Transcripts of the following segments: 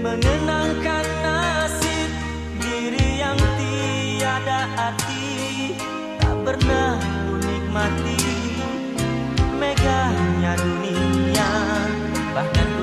Mengenangkan nasib diri yang tiada hati Tak pernah menikmati Megahnya dunia. Bahkan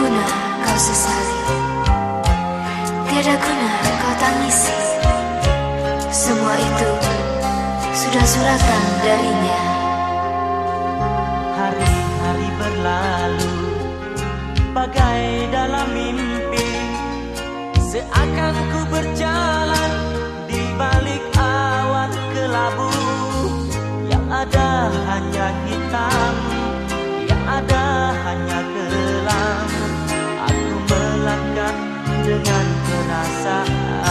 guna kau sesali. Tiada guna kau tangisi. Semua itu sudah suratan darinya. Hari-hari berlalu Bagai dalam mimpi. Seakan ku berjalan Di balik awan kelabu. Yang ada hanya hitam Yang ada hanya gelap dengan perasaan.